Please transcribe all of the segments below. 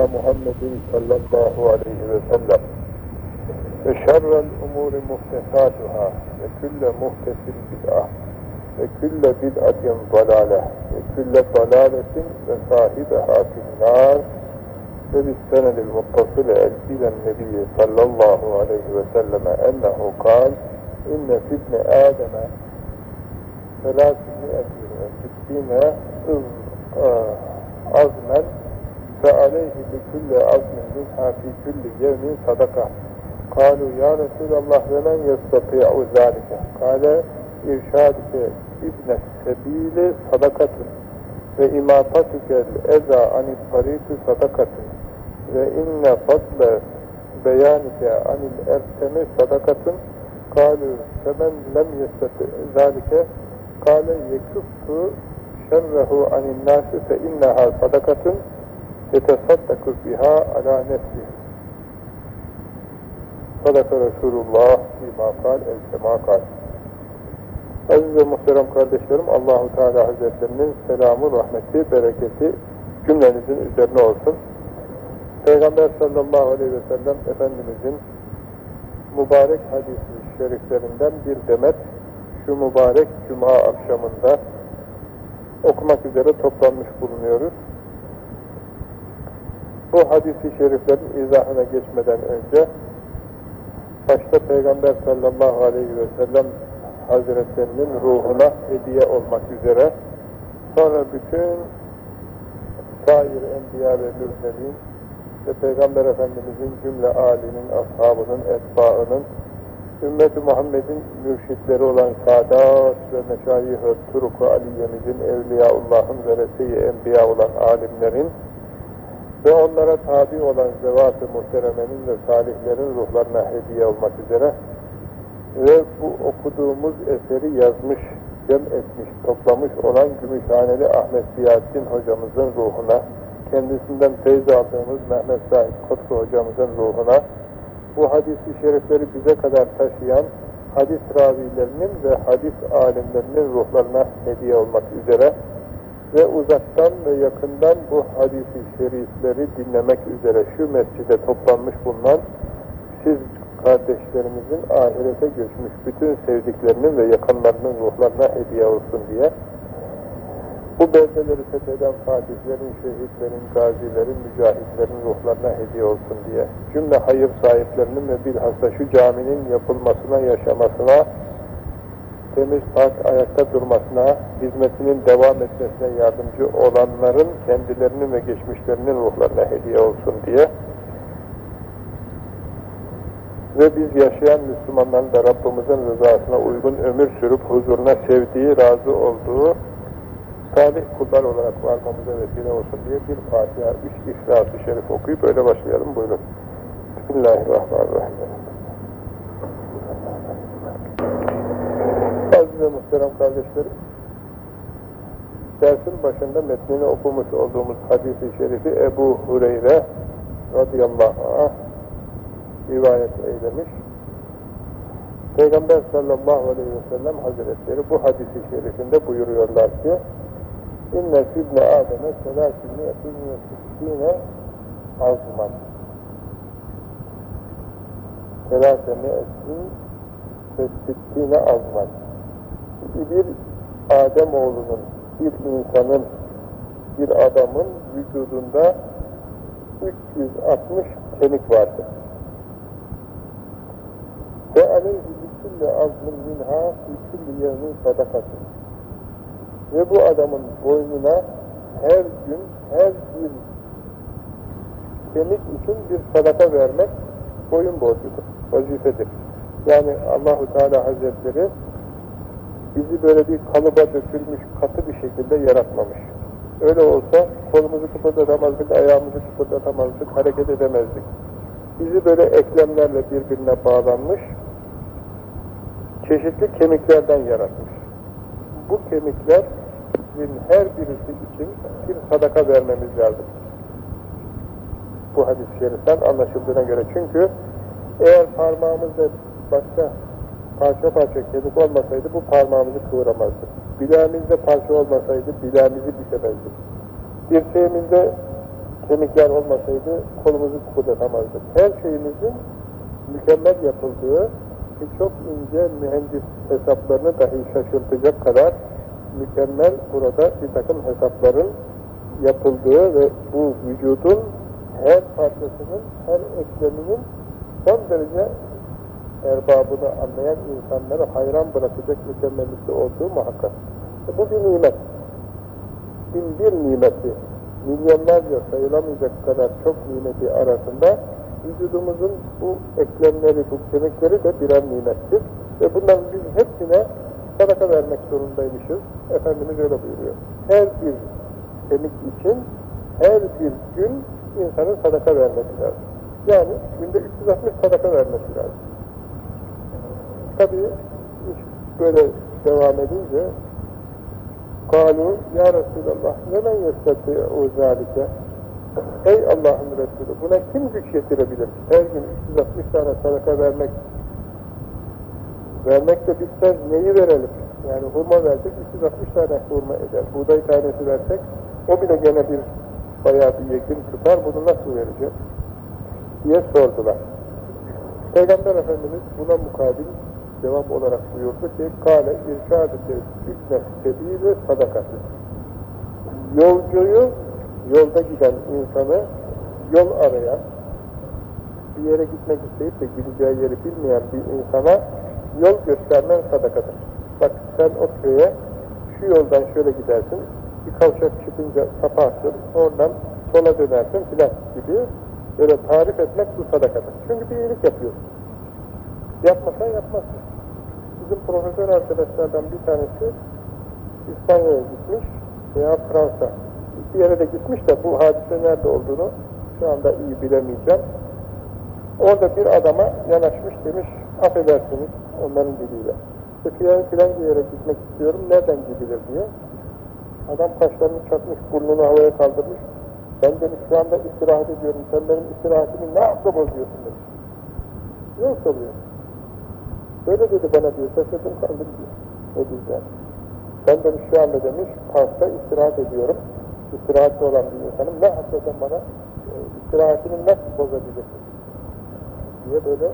سيدنا محمد صلى الله عليه وسلم وشر الأمور محدثاتها وكل محدث بدعة وكل بدعة ضلالة وكل ضلالة وصاحبها في النار وبالسند المتصل إلى النبي صلى الله عليه وسلم أنه قال إن في ابن آدم ثلاثمائة وستين عظما ve aleyhi bi kulli azmin minha fi kulli yevmin sadaka. Kalu ya Resulallah ve men yestati'u zâlike. Kale irşadike ibne sebili sadakatun ve imatatikel eza anil tariku sadakatun ve inne fadle beyanike anil ertemi sadakatun kalu femen lem yestati zalike kale yekuffu şerrehu anil nasi fe inneha sadakatun yetesaddakü biha ala nefsi. Sadaka Resulullah bima kal el kema kal. Aziz ve muhterem kardeşlerim, Allahu Teala Hazretlerinin selamı, rahmeti, bereketi cümlenizin üzerine olsun. Peygamber sallallahu aleyhi ve sellem Efendimizin mübarek hadis-i şeriflerinden bir demet şu mübarek cuma akşamında okumak üzere toplanmış bulunuyoruz. Bu hadis-i şeriflerin izahına geçmeden önce başta Peygamber sallallahu aleyhi ve sellem Hazretlerinin ruhuna hediye olmak üzere sonra bütün sair enbiya ve mürselin ve Peygamber Efendimizin cümle âlinin, ashabının, etbaının ümmet-i Muhammed'in mürşitleri olan Sadat ve Meşayih-ı Turuk-u Aliye'mizin, Evliyaullah'ın ve Resi-i Enbiya olan alimlerin ve onlara tabi olan zevat-ı muhteremenin ve salihlerin ruhlarına hediye olmak üzere ve bu okuduğumuz eseri yazmış, cem etmiş, toplamış olan Gümüşhaneli Ahmet Ziyaddin hocamızın ruhuna, kendisinden teyze aldığımız Mehmet Said Kotku hocamızın ruhuna, bu hadis-i şerifleri bize kadar taşıyan hadis ravilerinin ve hadis alimlerinin ruhlarına hediye olmak üzere ve uzaktan ve yakından bu hadis-i şerifleri dinlemek üzere şu mescide toplanmış bulunan siz kardeşlerimizin ahirete göçmüş bütün sevdiklerinin ve yakınlarının ruhlarına hediye olsun diye. Bu beldeleri fetheden fatihlerin, şehitlerin, gazilerin, mücahitlerin ruhlarına hediye olsun diye. Cümle hayır sahiplerinin ve bilhassa şu caminin yapılmasına, yaşamasına, temiz pak ayakta durmasına, hizmetinin devam etmesine yardımcı olanların kendilerinin ve geçmişlerinin ruhlarına hediye olsun diye ve biz yaşayan Müslümanların da Rabbimizin rızasına uygun ömür sürüp huzuruna sevdiği, razı olduğu salih kullar olarak varmamıza vesile olsun diye bir Fatiha, üç İhlas-ı Şerif okuyup öyle başlayalım. Buyurun. Bismillahirrahmanirrahim. Muhterem kardeşlerim, dersin başında metnini okumuş olduğumuz hadis-i şerifi Ebu Hureyre radıyallahu anh rivayet eylemiş. Peygamber sallallahu aleyhi ve sellem hazretleri bu hadisi şerifinde buyuruyorlar ki İnne sibne Adem'e selâsini etini sittine azman selâsini etin ve sittine azman bir Adem oğlunun, bir insanın, bir adamın vücudunda 360 kemik vardır. Ve aleyhi bikulli azmin minha fi kulli yevmin sadakatın. Ve bu adamın boynuna her gün, her bir kemik için bir sadaka vermek boyun borcudur, vazifedir. Yani Allahu Teala Hazretleri bizi böyle bir kalıba dökülmüş katı bir şekilde yaratmamış. Öyle olsa kolumuzu kıpırdatamazdık, ayağımızı kıpırdatamazdık, hareket edemezdik. Bizi böyle eklemlerle birbirine bağlanmış, çeşitli kemiklerden yaratmış. Bu kemiklerin her birisi için bir sadaka vermemiz lazım. Bu hadis-i şeriften anlaşıldığına göre. Çünkü eğer parmağımızda başka parça parça kemik olmasaydı bu parmağımızı kıvıramazdı. Bileğimizde parça olmasaydı bileğimizi bitemezdi. Dirseğimizde kemikler olmasaydı kolumuzu kıpırdatamazdık. Her şeyimizin mükemmel yapıldığı ki çok ince mühendis hesaplarını dahi şaşırtacak kadar mükemmel burada bir takım hesapların yapıldığı ve bu vücudun her parçasının, her ekleminin son derece erbabını anlayan insanları hayran bırakacak mükemmellikte olduğu muhakkak. E bu bir nimet. Bin bir nimeti, milyonlarca sayılamayacak kadar çok nimeti arasında vücudumuzun bu eklemleri, bu kemikleri de birer nimettir. Ve bunların biz hepsine sadaka vermek zorundaymışız. Efendimiz öyle buyuruyor. Her bir kemik için her bir gün insanın sadaka vermesi lazım. Yani günde 360 sadaka vermesi lazım tabii iş böyle devam edince kalu ya Resulallah nemen yestati'u zâlike Ey Allah'ın Resulü buna kim güç yetirebilir? Her gün 360 tane sadaka vermek vermek de bitmez neyi verelim? Yani hurma versek 360 tane hurma eder. Buğday tanesi versek o bile gene bir bayağı bir yekin tutar. Bunu nasıl vereceğiz? diye sordular. Peygamber Efendimiz buna mukabil cevap olarak buyurdu ki kâle irşad-ı sebebi sadakası. Yolcuyu, yolda giden insanı yol arayan, bir yere gitmek isteyip de gideceği yeri bilmeyen bir insana yol göstermen sadakadır. Bak sen o köye şu yoldan şöyle gidersin, bir kavşak çıkınca saparsın, oradan sola dönersin filan gibi böyle tarif etmek bu sadakadır. Çünkü bir iyilik yapıyorsun. Yapmasan yapmazsın. Bizim profesör arkadaşlardan bir tanesi İspanya'ya gitmiş veya Fransa. Bir yere de gitmiş de bu hadise nerede olduğunu şu anda iyi bilemeyeceğim. Orada bir adama yanaşmış demiş, affedersiniz onların diliyle. İşte filan filan yere gitmek istiyorum, nereden gidilir diye. Adam kaşlarını çatmış, burnunu havaya kaldırmış. Ben demiş şu anda istirahat ediyorum, sen benim istirahatimi ne yaptı bozuyorsun demiş. Yok soruyor. Böyle dedi bana diyor, şaşırdım kaldım diyor. O yüzden. Ben demiş şu anda demiş, parkta istirahat ediyorum. İstirahatli olan bir insanım. Ne hakikaten bana e, istirahatini nasıl bozabilirsin? diye böyle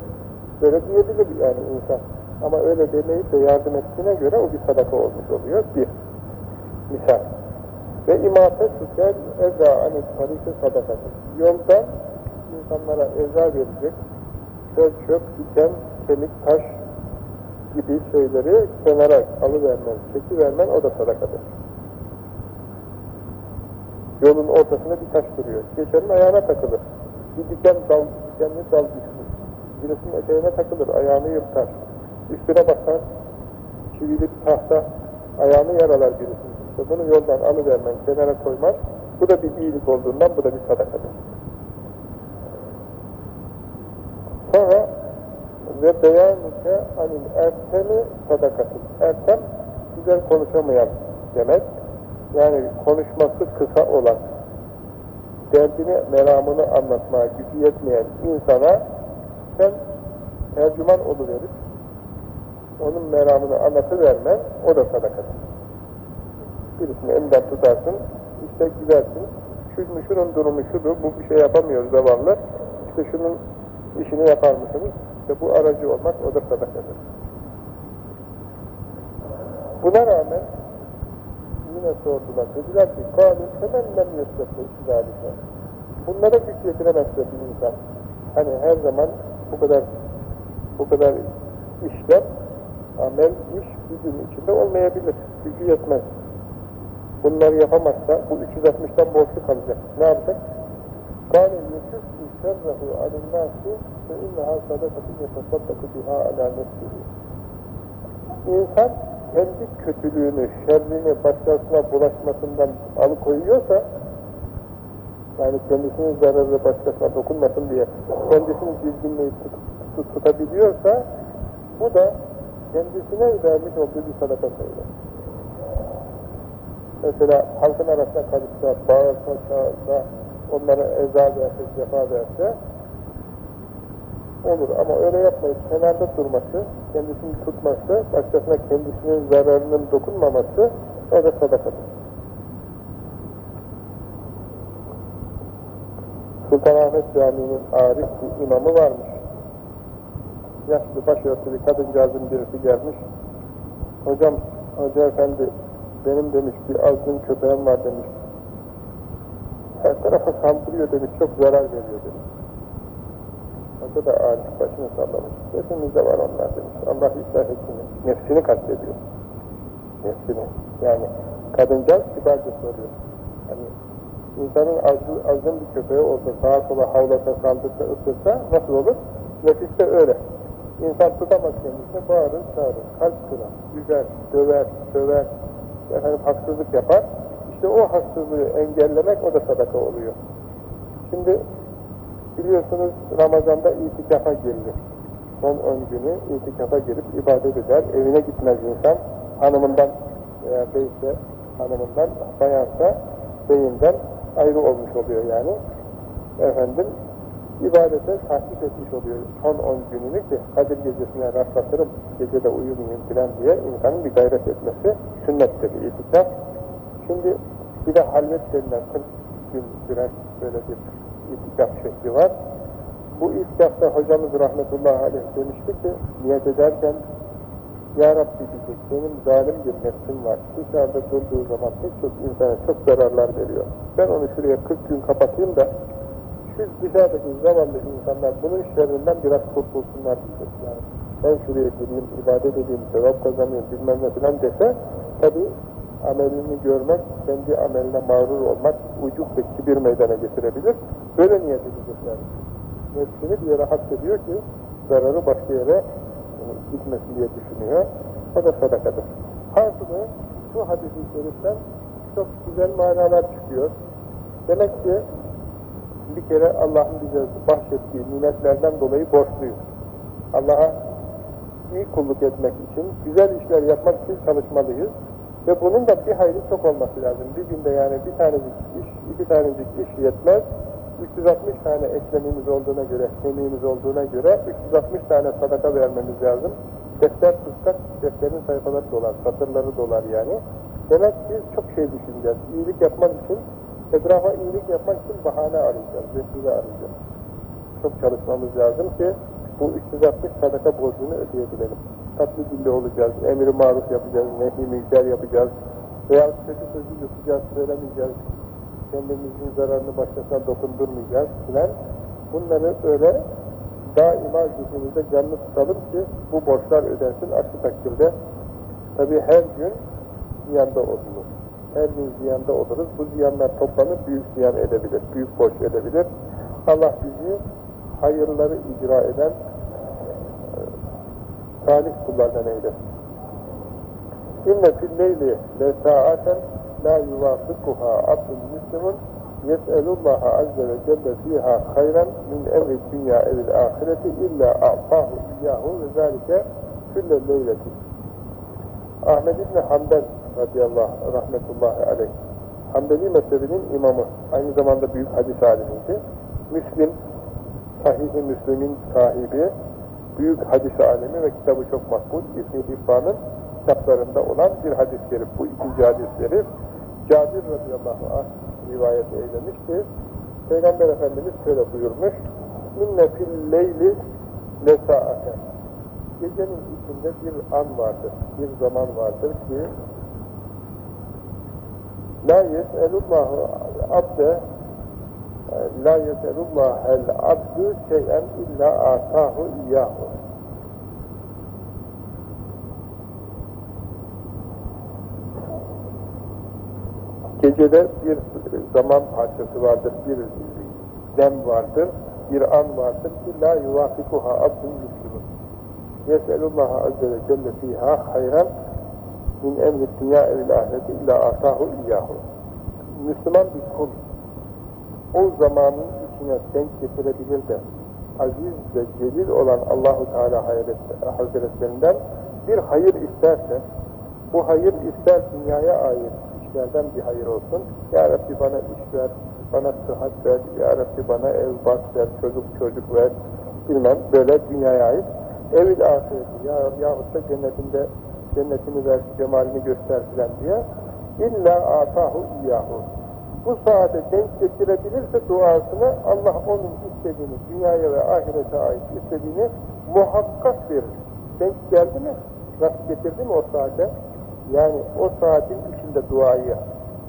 böyle diyebilir yani insan. Ama öyle demeyip de yardım ettiğine göre o bir sadaka olmuş oluyor. Bir. Misal. Ve imate sükel eza anet tarike sadakası. Yolda insanlara eza verecek çöp, çöp, diken, kemik, taş gibi şeyleri kenara alıvermen, çekivermen o da sadakadır. Yolun ortasında bir taş duruyor. Geçenin ayağına takılır. Bir diken dal, dikenli dal düşmüş. Birisinin eteğine takılır, ayağını yırtar. Üstüne basar, çivili tahta ayağını yaralar birisinin. İşte bunu yoldan alıvermen, kenara koyman, bu da bir iyilik olduğundan bu da bir sadakadır. Sonra ve beyanike anil ertemi sadakatı. Ertem, güzel konuşamayan demek. Yani konuşması kısa olan, derdini, meramını anlatmaya gücü yetmeyen insana sen tercüman oluverip onun meramını anlatıvermen, o da sadakadır. Birisini elinden tutarsın, işte gidersin, şunun, şunun durumu şudur, bu bir şey yapamıyoruz zavallı, işte şunun işini yapar mısınız? İşte bu aracı olmak o da sadakadır. Buna rağmen yine sordular. Dediler ki kâlûn hemen lem yusretle ikidâlike. Bunlara güç yetiremezse bir insan. Hani her zaman bu kadar bu kadar işlem, amel, iş gücün içinde olmayabilir. Gücü yetmez. Bunları yapamazsa bu 360'tan borçlu kalacak. Ne yapacak? Kâlûn yusretle şerrehu alinnâsi ve innehâ sadakatin yetesaddakı biha alâ. İnsan kendi kötülüğünü, şerrini başkasına bulaşmasından alıkoyuyorsa, yani kendisinin zararı başkasına dokunmasın diye kendisini dizginleyip tut, tut, tutabiliyorsa, bu da kendisine vermiş olduğu bir sadaka sayılır. Mesela halkın arasına karışsa, bağırsa, çağırsa, onlara eza verse, cefa verse olur. Ama öyle yapmayıp kenarda durması, kendisini tutması, başkasına kendisinin zararının dokunmaması o da sadakadır. Sultanahmet Camii'nin arif bir imamı varmış. Yaşlı başörtülü kadıncağızın birisi gelmiş. Hocam, hoca efendi benim demiş bir azgın köpeğim var demiş. Her tarafa saldırıyor demiş, çok zarar veriyor demiş. Hoca da arif başını sallamış. Hepimizde var onlar demiş. Allah ıslah etsin. Nefsini kastediyor. Nefsini. Yani kadıncağız kibarca soruyor. Hani insanın azgın, bir köpeği olsa, sağa sola havlasa, saldırsa, ısırsa nasıl olur? Nefis öyle. İnsan tutamaz kendisine, bağırır, çağırır, kalp kırar, üzer, döver, söver, efendim haksızlık yapar. İşte o haksızlığı engellemek o da sadaka oluyor. Şimdi biliyorsunuz Ramazan'da itikafa girilir. Son 10 günü itikafa girip ibadet eder. Evine gitmez insan. Hanımından veya beyse hanımından, bayansa beyinden ayrı olmuş oluyor yani. Efendim ibadete tahsis etmiş oluyor son 10 gününü ki Kadir gecesine rastlatırım, gecede uyumayayım filan diye insanın bir gayret etmesi sünnettir itikaf. Şimdi bir de halvet denilen 40 gün süren böyle bir itikaf şekli var. Bu itikafta hocamız rahmetullahi aleyh demişti ki niyet ederken Ya Rabbi diyecek benim zalim bir nefsim var. Dışarıda durduğu zaman pek çok insana çok zararlar veriyor. Ben onu şuraya 40 gün kapatayım da şu dışarıdaki zavallı insanlar bunun şerrinden biraz kurtulsunlar diyecek yani. Ben şuraya gireyim, ibadet edeyim, sevap kazanayım, bilmem ne filan dese tabi amelini görmek, kendi ameline mağrur olmak, ucuk ve kibir meydana getirebilir. Böyle niyet edecekler. Nefsini bir yere hak ki zararı başka yere gitmesin diye düşünüyor. O da sadakadır. Hasılı şu hadis-i çok güzel manalar çıkıyor. Demek ki bir kere Allah'ın bize bahşettiği nimetlerden dolayı borçluyuz. Allah'a iyi kulluk etmek için, güzel işler yapmak için çalışmalıyız. Ve bunun da bir hayli çok olması lazım. Bir günde yani bir tanecik iş, iki tanecik iş yetmez. 360 tane eklemimiz olduğuna göre, kemiğimiz olduğuna göre 360 tane sadaka vermemiz lazım. Defter tutsak, defterin sayfaları dolar, satırları dolar yani. Demek ki çok şey düşüneceğiz. İyilik yapmak için, etrafa iyilik yapmak için bahane arayacağız, vesile arayacağız. Çok çalışmamız lazım ki bu 360 sadaka borcunu ödeyebilelim. Tatlı dilli olacağız, emri maruf yapacağız, nehi mülker yapacağız veya kötü sözü yutacağız, söylemeyeceğiz, kendimizin zararını başkasına dokundurmayacağız filan. Bunları öyle daima zihnimizde canlı tutalım ki bu borçlar ödensin. Aksi takdirde tabi her gün ziyanda oluruz. Her gün ziyanda oluruz. Bu ziyanlar toplanıp büyük ziyan edebilir, büyük borç edebilir. Allah bizi hayırları icra eden salih kullardan eylesin. İnne fil leyli le sa'aten la yuvafikuha abdun müslümun yes'elullaha azze ve celle fiha hayran min emri dünya evil ahireti illa a'tahu iyyahu ve zalike külle leyleti. Ahmed İbni Hanbel radıyallahu rahmetullahi aleyh Hanbeli mezhebinin imamı, aynı zamanda büyük hadis alimiydi. Müslim, Sahih-i Müslim'in sahibi, büyük hadis alemi ve kitabı çok makbul, İbn-i Hibban'ın kitaplarında olan bir hadis-i. Bu ikinci hadis-i şerif, Cabir radıyallahu anh rivayet eylemişti. Peygamber Efendimiz şöyle buyurmuş, minne fil leyli lesaaten. Gecenin içinde bir an vardır, bir zaman vardır ki La yes'elullahu abde La yes'elullahel abdü şeyen illa atahu iyyahu Gecede bir zaman parçası vardır, bir dem vardır, bir an vardır ki la yuvafikuha abdun müslümun. Yes'elullaha azze ve celle fiha hayran min emri dünya evil ahireti illa atahu iyyahu. Müslüman bir kul o zamanın içine denk getirebilir de aziz ve celil olan Allahu Teala Hazretlerinden bir hayır isterse bu hayır ister dünyaya ait işlerden bir hayır olsun. Ya Rabbi bana iş ver, bana sıhhat ver, Ya Rabbi bana ev, bak ver, çocuk çocuk ver, bilmem böyle dünyaya ait. Evil ahireti ya, yahut da cennetinde cennetini ver, cemalini göster filan diye illa atahu iyyahu. Bu saate denk getirebilirse duasını Allah onun istediğini, dünyaya ve ahirete ait istediğini muhakkak verir. Denk geldi mi? Rast getirdi mi o saate? Yani o saatin içinde duayı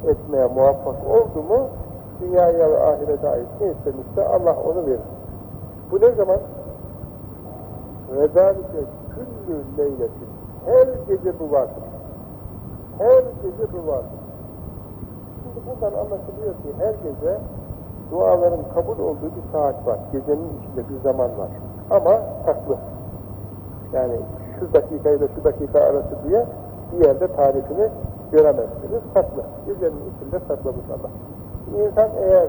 etmeye muvaffak oldu mu dünyaya ve ahirete ait ne istemişse Allah onu verir. Bu ne zaman? Vezalike küllü leyletin. Her gece bu vardır. Her gece bu vardır. Şimdi buradan anlaşılıyor ki her gece duaların kabul olduğu bir saat var. Gecenin içinde bir zaman var. Ama saklı. Yani şu dakika ile şu dakika arası diye bir yerde tarifini göremezsiniz. Saklı. Gecenin içinde saklamış Allah. İnsan eğer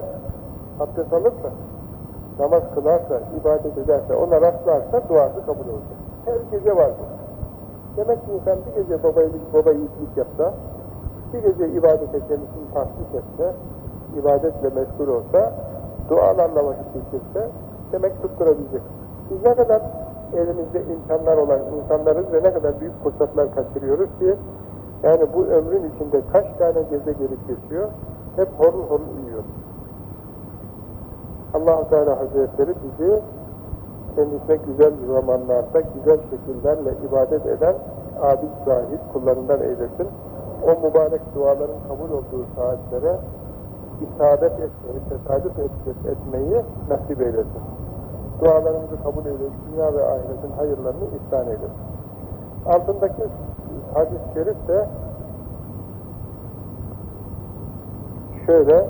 abdest alırsa, namaz kılarsa, ibadet ederse, ona rastlarsa duası kabul olacak. Her gece vardır. Demek ki insan bir gece babayı, baba yiğitlik yapsa, bir gece ibadete kendisini tahsis etse, ibadetle meşgul olsa, dualarla vakit geçirse, demek tutturabilecek. Biz ne kadar elimizde imkanlar olan insanlarız ve ne kadar büyük fırsatlar kaçırıyoruz ki, yani bu ömrün içinde kaç tane gece gelip geçiyor, hep horul horul uyuyor. allah Teala Hazretleri bizi kendisine güzel zamanlarda, güzel şekillerle ibadet eden abid zahid kullarından eylesin. O mübarek duaların kabul olduğu saatlere isabet etmeyi, tesadüf etmeyi nasip eylesin. Dualarımızı kabul eylesin, dünya ve ahiretin hayırlarını ihsan eylesin. Altındaki hadis-i şerif de şöyle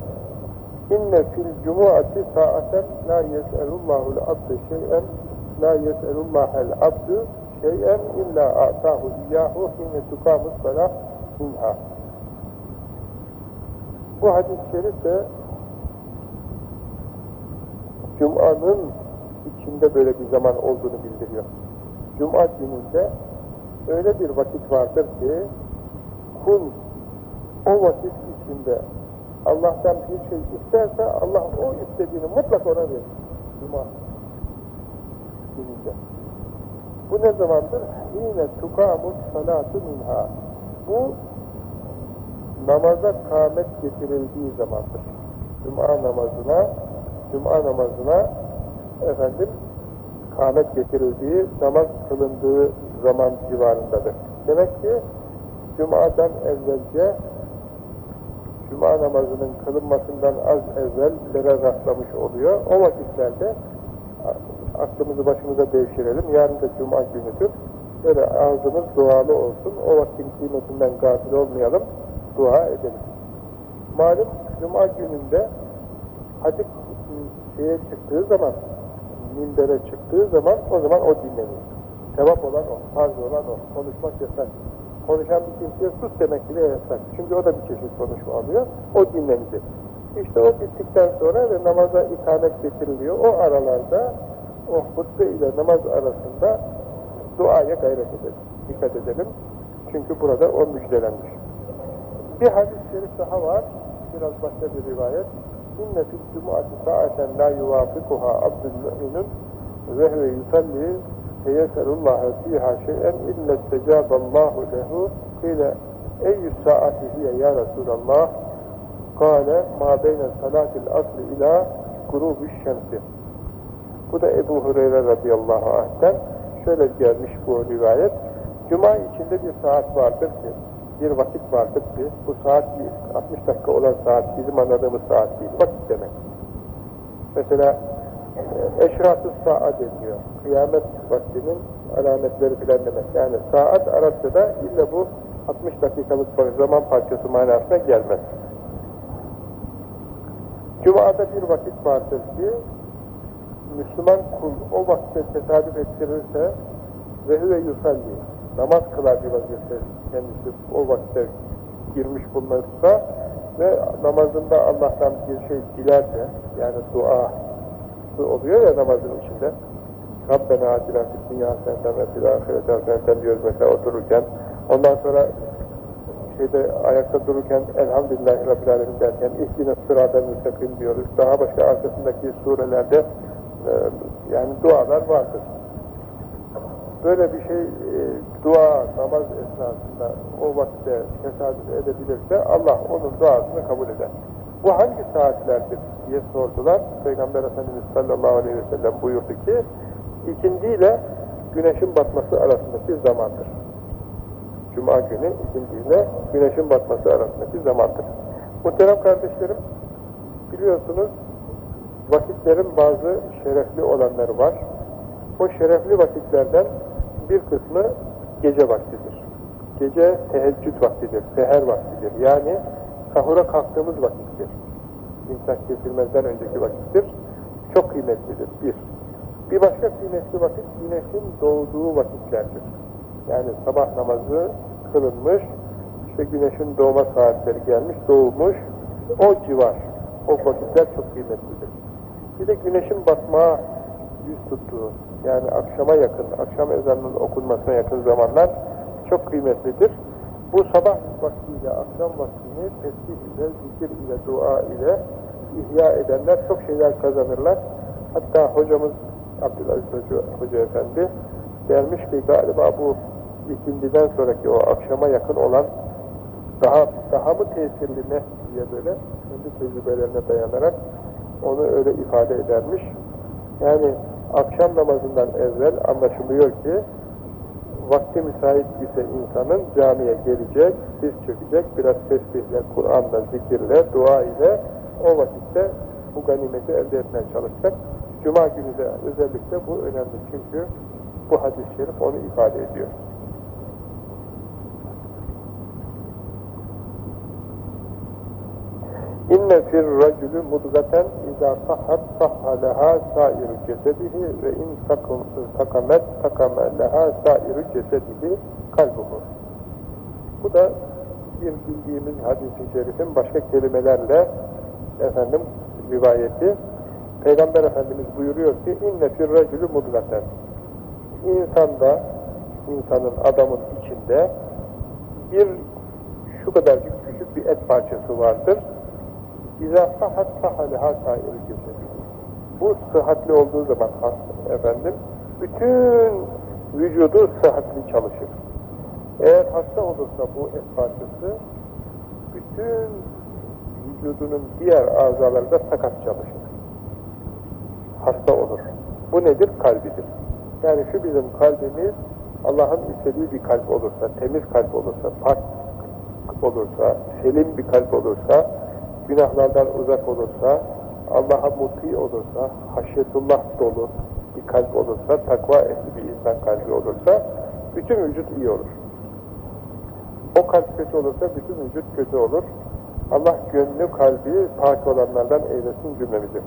İnne fil cumuati saaten la yes'elullahul abde şey'en la yes'elullahel abdu şey'en illa a'tahu iyyahu hine tukamus salah minha. Bu hadis-i şerif de Cuma'nın içinde böyle bir zaman olduğunu bildiriyor. Cuma gününde öyle bir vakit vardır ki kul o vakit içinde Allah'tan bir şey isterse Allah o istediğini mutlak ona verir. Cuma gününde. Bu ne zamandır? Yine tukamut salatu minha. Bu namaza kâmet getirildiği zamandır. Cuma namazına Cuma namazına efendim kâmet getirildiği, namaz kılındığı zaman civarındadır. Demek ki Cuma'dan evvelce Cuma namazının kılınmasından az evvellere rastlamış oluyor. O vakitlerde aklımızı başımıza devşirelim. Yarın da Cuma günüdür. Böyle ağzımız dualı olsun. O vaktin kıymetinden gafil olmayalım. Dua edelim. Malum Cuma gününde hadis şeye çıktığı zaman minbere çıktığı zaman o zaman o dinlenir. Sevap olan o, farz olan o. Konuşmak yasak konuşan bir kimseye sus demek bile yasak. Çünkü o da bir çeşit konuşma alıyor. O dinlenecek. İşte o bittikten sonra ve namaza ikamet getiriliyor. O aralarda o hutbe ile namaz arasında duaya gayret edelim. Dikkat edelim. Çünkü burada o müjdelenmiş. Bir hadis-i şerif daha var. Biraz başka bir rivayet. İnne fil cumuati saaten la yuvafikuha abdül mü'minun ve huve yusalli feyeselullaha fiha şey'en illa tecaballahu lehu kıyla eyyü saati hiye ya Resulallah kâle ma beyne salatil asli ila grubuş şemsi bu da Ebu Hureyre radıyallahu anh'ten şöyle gelmiş bu rivayet Cuma içinde bir saat vardır ki bir vakit vardır ki bu saat 60 dakika olan saat bizim anladığımız saat değil vakit demek mesela eşrat-ı saat deniyor. Kıyamet vaktinin alametleri filan demek. Yani saat Arapçada illa bu 60 dakikalık zaman parçası manasına gelmez. Cuma'da bir vakit vardır ki Müslüman kul o vakitte tesadüf ettirirse ve hüve yusalli namaz kılar bir vaziyette kendisi o vakitte girmiş bulunursa ve namazında Allah'tan bir şey dilerse yani dua oluyor ya namazın içinde. Rabbena atilen fid dünya senden ve fil ahirete haseneten diyoruz mesela otururken. Ondan sonra şeyde ayakta dururken elhamdülillahi rabbil alemin derken ihdine sıradan müstakim diyoruz. Daha başka arkasındaki surelerde e, yani dualar vardır. Böyle bir şey e, dua, namaz esnasında o vakitte tesadüf edebilirse Allah onun duasını kabul eder. Bu hangi saatlerdir diye sordular. Peygamber Efendimiz sallallahu aleyhi ve sellem buyurdu ki ikindi ile güneşin batması arasındaki zamandır. Cuma günü ikindi ile güneşin batması arasındaki zamandır. Muhterem kardeşlerim biliyorsunuz vakitlerin bazı şerefli olanları var. O şerefli vakitlerden bir kısmı gece vaktidir. Gece teheccüd vaktidir, seher vaktidir. Yani sahura kalktığımız vakittir. İnsan kesilmezden önceki vakittir. Çok kıymetlidir. Bir. Bir başka kıymetli vakit güneşin doğduğu vakitlerdir. Yani sabah namazı kılınmış, işte güneşin doğma saatleri gelmiş, doğmuş. O civar, o vakitler çok kıymetlidir. Bir de güneşin batmaya yüz tuttuğu, yani akşama yakın, akşam ezanının okunmasına yakın zamanlar çok kıymetlidir. Bu sabah vaktiyle akşam vaktini tesbih ile, zikir ile, dua ile ihya edenler çok şeyler kazanırlar. Hatta hocamız Abdülaziz Hoca, Hoca Efendi dermiş ki galiba bu ikindiden sonraki o akşama yakın olan daha daha mı tesirli ne diye böyle kendi tecrübelerine dayanarak onu öyle ifade edermiş. Yani akşam namazından evvel anlaşılıyor ki vakti müsait ise insanın camiye gelecek, diz çökecek, biraz tesbihle, Kur'an'la, zikirle, dua ile o vakitte bu ganimeti elde etmeye çalışacak. Cuma günü de özellikle bu önemli çünkü bu hadis-i şerif onu ifade ediyor. İnne fir racülü mudgaten izâ sahhat sahha leha sâiru cesedihi ve in takamet takame leha sâiru cesedihi kalbuhu. Bu da bir bildiğimiz hadis-i şerifin başka kelimelerle efendim rivayeti. Peygamber Efendimiz buyuruyor ki inne fir racülü mudgaten insanda insanın adamın içinde bir şu kadarcık küçük bir et parçası vardır İzâ sahat sahaleha sair cesedi. Bu sıhhatli olduğu zaman efendim, bütün vücudu sıhhatli çalışır. Eğer hasta olursa bu et parçası, bütün vücudunun diğer azaları da sakat çalışır. Hasta olur. Bu nedir? Kalbidir. Yani şu bizim kalbimiz Allah'ın istediği bir kalp olursa, temiz kalp olursa, pak olursa, selim bir kalp olursa, günahlardan uzak olursa, Allah'a muti olursa, haşyetullah dolu bir kalp olursa, takva ehli bir insan kalbi olursa, bütün vücut iyi olur. O kalp kötü olursa bütün vücut kötü olur. Allah gönlü kalbi pak olanlardan eylesin cümlemizi.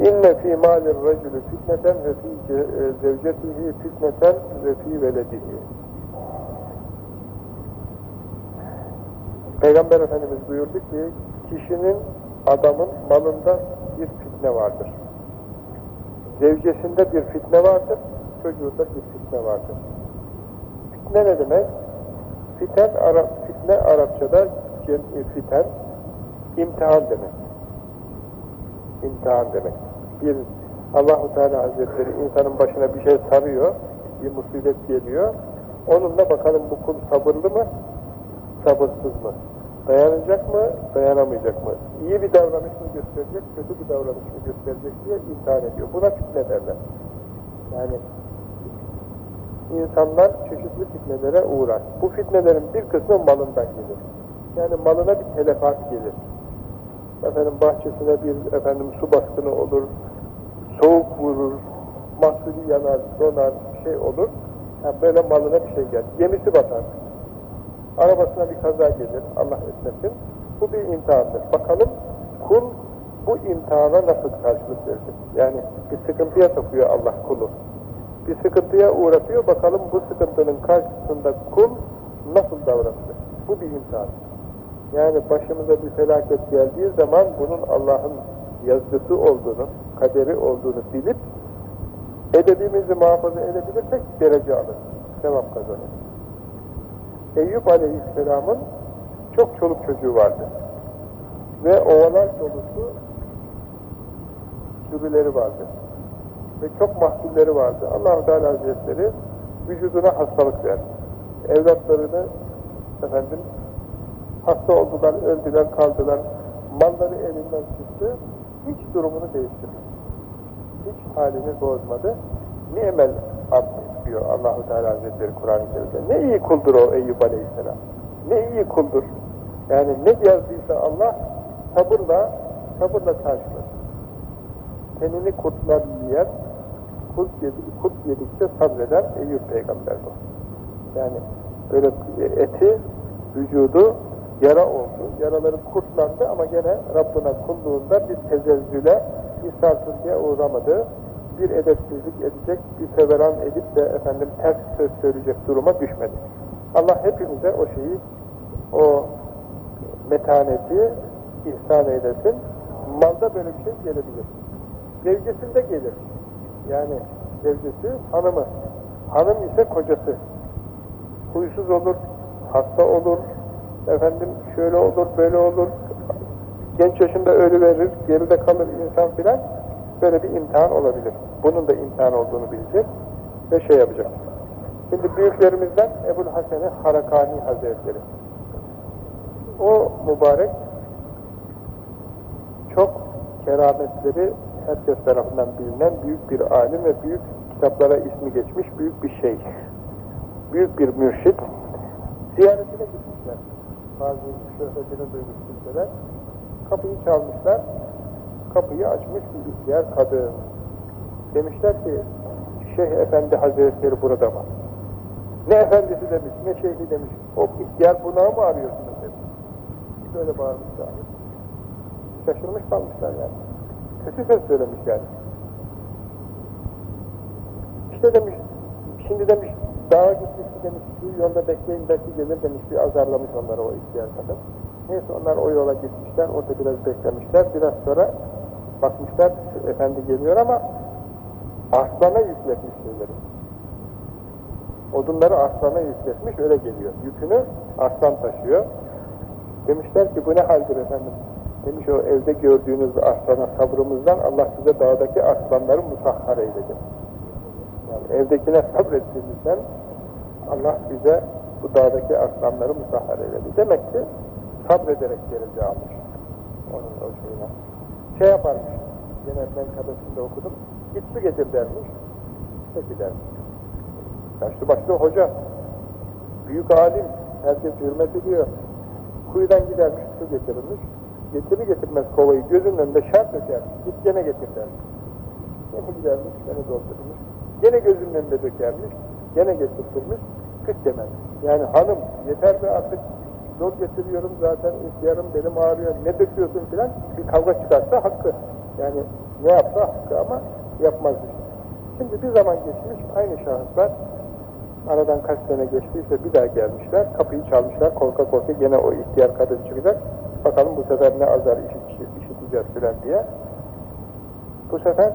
İnne fî mâlir racülü fitneten ve fî zevcetihi fitneten ve fî veledihi. Peygamber Efendimiz buyurdu ki, kişinin, adamın malında bir fitne vardır. Zevcesinde bir fitne vardır, çocuğunda bir fitne vardır. Fitne ne demek? Fiten, Arap, fitne Arapçada fiten, imtihan demek. İmtihan demek. Bir Allahu Teala Hazretleri insanın başına bir şey sarıyor, bir musibet geliyor. Onunla bakalım bu kul sabırlı mı, sabırsız mı? Dayanacak mı, dayanamayacak mı? İyi bir davranış mı gösterecek, kötü bir davranış mı gösterecek diye imtihan ediyor. Buna fitne derler. Yani insanlar çeşitli fitnelere uğrar. Bu fitnelerin bir kısmı malından gelir. Yani malına bir telefat gelir. Efendim bahçesine bir efendim su baskını olur, soğuk vurur, mahsulü yanar, donar, şey olur. Yani böyle malına bir şey gelir. Gemisi batar arabasına bir kaza gelir, Allah etmesin. Bu bir imtihandır. Bakalım kul bu imtihana nasıl karşılık verecek? Yani bir sıkıntıya sokuyor Allah kulu. Bir sıkıntıya uğratıyor, bakalım bu sıkıntının karşısında kul nasıl davranacak? Bu bir imtihan. Yani başımıza bir felaket geldiği zaman bunun Allah'ın yazgısı olduğunu, kaderi olduğunu bilip edebimizi muhafaza edebilirsek derece alır, sevap kazanır. Eyüp Aleyhisselam'ın çok çoluk çocuğu vardı. Ve ovalar dolusu sürüleri vardı. Ve çok mahsulleri vardı. allah Teala Hazretleri vücuduna hastalık verdi. Evlatlarını efendim hasta oldular, öldüler, kaldılar. Malları elinden çıktı. Hiç durumunu değiştirmedi. Hiç halini bozmadı. Ni'mel abd diyor Allahu Teala Hazretleri Kur'an-ı Kerim'de. Ne iyi kuldur o Eyüp Aleyhisselam. Ne iyi kuldur. Yani ne yazdıysa Allah sabırla sabırla karşılar. Tenini kurtlar yiyen, kurt, yedik, kurt yedikçe sabreden Eyüp peygamber bu. Yani böyle eti, vücudu yara oldu. Yaraları kurtlandı ama gene Rabbına kulluğunda bir tezezzüle, bir sarsıntıya uğramadı. Bir edepsizlik edecek, bir feveran edip de efendim ters söz söyleyecek duruma düşmedi. Allah hepimize o şeyi, o metaneti ihsan eylesin. Malda böyle bir şey gelebilir. Zevcesinde gelir. Yani zevcesi hanımı. Hanım ise kocası. Huysuz olur, hasta olur, efendim şöyle olur, böyle olur, genç yaşında ölü verir, geride kalır insan filan, böyle bir imtihan olabilir. Bunun da imtihan olduğunu bilecek ve şey yapacak. Şimdi büyüklerimizden Ebul Hasene Harakani Hazretleri. O mübarek çok kerametleri herkes tarafından bilinen büyük bir alim ve büyük kitaplara ismi geçmiş büyük bir şey. Büyük bir mürşit. Ziyaretine gitmişler. Bazı şöhretini duymuş kimseler. Kapıyı çalmışlar. Kapıyı açmış bir ihtiyar kadın. Demişler ki Şeyh Efendi Hazretleri burada mı? Ne efendisi demiş, ne şeyhi demiş. O ihtiyar bunağı mı arıyorsunuz demiş. Böyle bağırmışlar. Şaşırmış kalmışlar yani. Kötü söz söylemiş yani. İşte demiş, şimdi demiş, dağa gitmişti demiş, bir yolda bekleyin belki gelir demiş, bir azarlamış onları o ihtiyar kadın. Neyse onlar o yola gitmişler, orada biraz beklemişler, biraz sonra bakmışlar, efendi geliyor ama aslana yükletmiş şeyleri. Odunları aslana yükletmiş, öyle geliyor. Yükünü aslan taşıyor. Demişler ki bu ne haldir efendim? Demiş o evde gördüğünüz aslana sabrımızdan Allah size dağdaki aslanları musahhar eyledi. Yani evdekine sabrettiğimizden Allah bize bu dağdaki aslanları musahhar eyledi. Demek ki sabrederek derece almış. Onun o şeyine. Şey yaparmış. Yine ben kadasında okudum. Git su getir dermiş. Peki dermiş. Yaşlı başlı hoca. Büyük alim. Herkes hürmet ediyor. Kuyudan gidermiş, su getirilmiş. Getirir getirmez kovayı gözünün önünde şart dökermiş. Git gene getir dermiş. Gene gidermiş, gene doldurmuş. Gene gözünün önünde dökermiş. Gene getirtirmiş. Kıt demez. Yani hanım yeter be artık zor getiriyorum zaten ihtiyarım benim ağrıyor. Ne döküyorsun filan bir kavga çıkarsa hakkı. Yani ne yapsa hakkı ama yapmaz şey. Şimdi bir zaman geçmiş aynı şahıslar aradan kaç sene geçtiyse bir daha gelmişler. Kapıyı çalmışlar korka korka gene o ihtiyar kadın çıkacak. Bakalım bu sefer ne azar işit, işiteceğiz filan diye. Bu sefer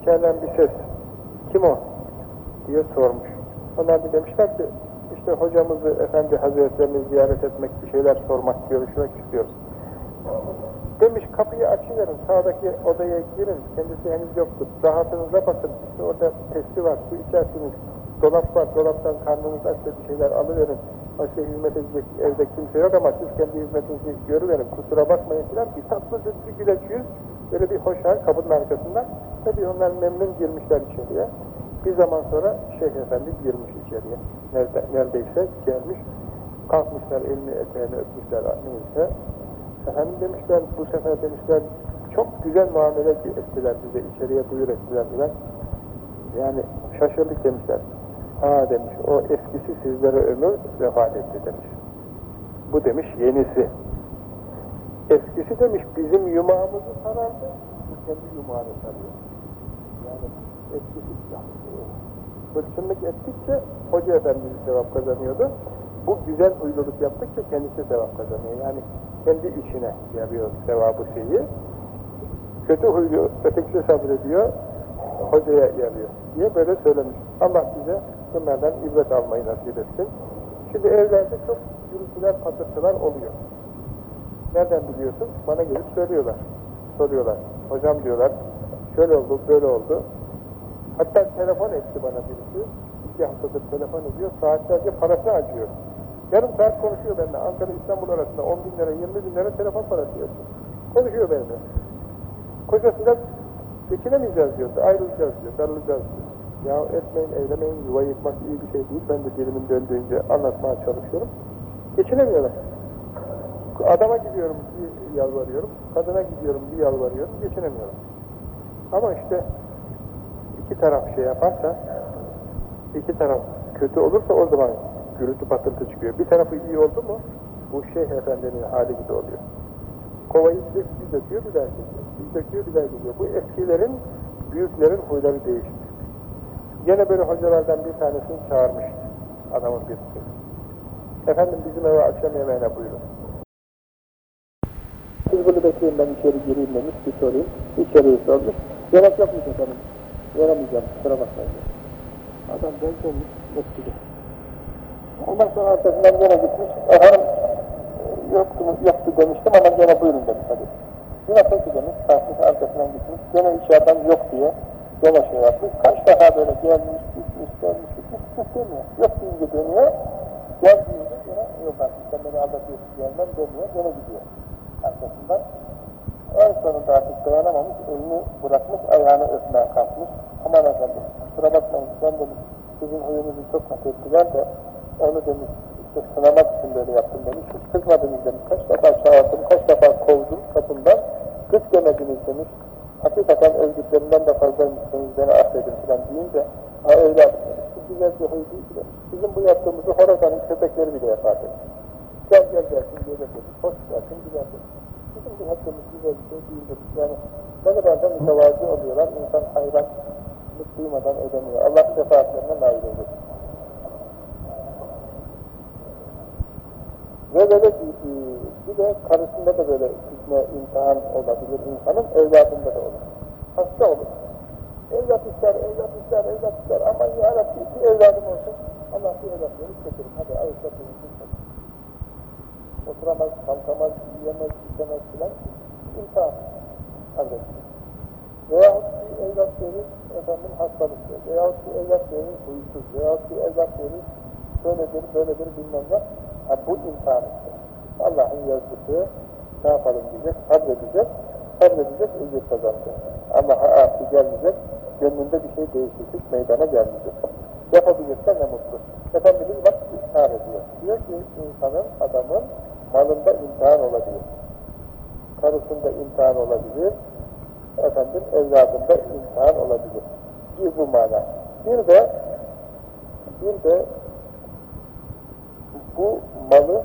içeriden bir ses. Kim o? diye sormuş. Onlar da demişler ki işte hocamızı Efendi Hazretlerini ziyaret etmek, bir şeyler sormak, görüşmek istiyoruz. Demiş kapıyı açıverin, sağdaki odaya girin, kendisi henüz yoktur. Rahatınıza bakın, işte orada testi var, su içersiniz, dolap var, dolaptan karnınız açsa bir şeyler alıverin. Başka hizmet edecek evde kimse yok ama siz kendi hizmetinizi görüverin, kusura bakmayın filan. Bir tatlı bir güleç yüz, böyle bir hoş hal kapının arkasından. Tabii onlar memnun girmişler içeriye. Bir zaman sonra Şeyh Efendi girmiş içeriye. Nerede, neredeyse gelmiş. Kalkmışlar, elini eteğini öpmüşler neyse. Efendim demişler, bu sefer demişler, çok güzel muamele ettiler bize, içeriye buyur ettiler filan. Yani şaşırdık demişler. Ha demiş, o eskisi sizlere ömür vefat etti demiş. Bu demiş yenisi. Eskisi demiş bizim yumağımızı sarardı, bu kendi yumağını sarıyor. Yani eskisi hırçınlık ettikçe Hoca Efendimiz sevap kazanıyordu. Bu güzel uyluluk yaptıkça kendisi sevap kazanıyor. Yani kendi işine yarıyor sevabı şeyi. Kötü huylu ötekisi sabrediyor, hocaya yarıyor diye böyle söylemiş. Allah bize bunlardan ibret almayı nasip etsin. Şimdi evlerde çok gürültüler, patırtılar oluyor. Nereden biliyorsun? Bana gelip söylüyorlar. Soruyorlar. Hocam diyorlar, şöyle oldu, böyle oldu. Hatta telefon etti bana birisi. İki haftadır telefon ediyor. Saatlerce parası acıyor. Yarım saat konuşuyor benimle. Ankara İstanbul arasında 10 bin lira, 20 bin lira telefon parası yazıyor. Konuşuyor benimle. Kocasıyla geçinemeyeceğiz diyor, ayrılacağız diyor, darılacağız diyor. Ya etmeyin, eylemeyin, yuva yıkmak iyi bir şey değil. Ben de dilimin döndüğünce anlatmaya çalışıyorum. Geçinemiyorlar. Adama gidiyorum, bir yalvarıyorum. Kadına gidiyorum, bir yalvarıyorum. Geçinemiyorum. Ama işte iki taraf şey yaparsa, iki taraf kötü olursa o zaman gürültü patırtı çıkıyor. Bir tarafı iyi oldu mu, bu şeyh efendinin hali gibi oluyor. Kovayı bir döküyor, bir daha geliyor. Bir döküyor, bir daha geliyor. Bu eskilerin, büyüklerin huyları değişti. Gene böyle hocalardan bir tanesini çağırmıştı. Adamın birisi. Efendim bizim eve akşam yemeğine buyurun. Siz bunu bekleyin ben içeri gireyim demiş, bir sorayım. İçeriye sormuş. Yemek yok mu efendim? Yaramayacağım, kusura bakmayın. Adam ben dönmüş, mescide. Ondan sonra arkasından gene gitmiş. Efendim yoktu, yoktu demiştim ama gene buyurun demiş hadi. Yine peki demiş, kalkmış arkasından gitmiş. Gene içeriden yok diye gene şey yapmış. Kaç defa böyle gelmiş, gitmiş, gelmiş, gitmiş, gitmiş demiyor. Yok deyince dönüyor. Gel deyince gene yok artık sen beni aldatıyorsun gelmem demiyor. Gene gidiyor arkasından. En sonunda artık dayanamamış, elini bırakmış, ayağını öpmeye kalkmış. Aman efendim, kusura bakmayın, ben demiş, sizin huyunuzu çok hak ettiler de, onu demiş, işte sınamak için böyle yaptım demiş, hiç kızmadınız demiş, kaç defa çağırdım, kaç defa kovdum kapından, kız demediniz demiş, hakikaten öldüklerinden de fazlaymışsınız, beni affedin filan deyince, ha öyle demiş, güzel bir huy değil demiş, bizim bu yaptığımızı Horasan'ın köpekleri bile yapar. Demiş. Gel gel gelsin diye demiş, hoş gelsin, güzel demiş. Bizim bu hakkımız güzel bir şey değildir. Yani ne kadar da mütevazi oluyorlar, insan hayranlık duymadan ödemiyor. Allah şefaatlerine nail eylesin. Ve böyle bir, bir de karısında da böyle fitne, imtihan olabilir insanın, evladında da olur. Hasta olur. Evlat ister, evlat ister, evlat ister. Aman ya Rabbi bir evladım olsun. Allah bir evlat verir, çekerim. Hadi çekerim oturamaz, kalkamaz, yiyemez, içemez filan imtihan kardeşler. Veyahut bir evlat verir, efendim hastalıklı, veyahut bir evlat verir huysuz, veyahut bir evlat verir şöyledir, böyledir bilmem ne. Ha, bu imtihan işte. Allah'ın yazdığı ne yapalım diyecek, sabredecek, sabredecek, ücret kazanacak. Allah'a artı gelmeyecek, gönlünde bir şey değişiklik meydana gelmeyecek. Yapabilirse ne mutlu. Efendimiz bak ishar ediyor. Diyor ki insanın, adamın malında imtihan olabilir. Karısında imtihan olabilir. Efendim evladında imtihan olabilir. Bir bu mana. Bir de bir de bu malı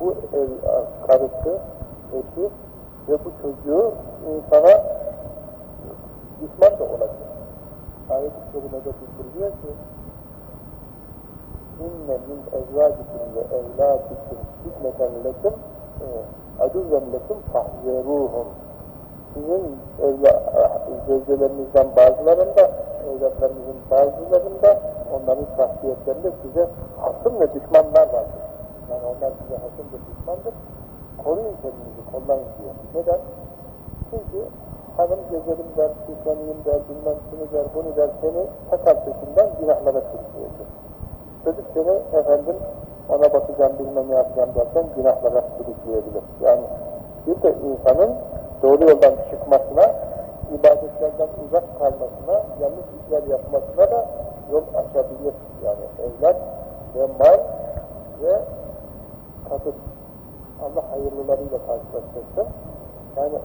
bu ev, karısı, eşi ve bu çocuğu insana düşman da olabilir. Ayet-i Kerime'de bildiriliyor ki inne min ezvacikum ve evladikum fitneten lekum aduven lekum fahzeruhum sizin zevcelerinizden bazılarında evlatlarınızın bazılarında onların şahsiyetlerinde size hasım ve düşmanlar vardır. Yani onlar size hasım ve düşmandır. Koruyun kendinizi, kollayın diyor. Neden? Çünkü hanım gezerim der, süsleneyim der, bilmem şunu der, bunu der, seni sakal peşinden günahlara sürükleyecek. Çocuk seni efendim ona bakacağım bilmem ne yapacağım derken günahlara sürükleyebilir. Yani bir de insanın doğru yoldan çıkmasına, ibadetlerden uzak kalmasına, yanlış işler yapmasına da yol açabilir. Yani evlat ve mal ve kadın. Allah hayırlılarıyla karşılaştırsın. Yani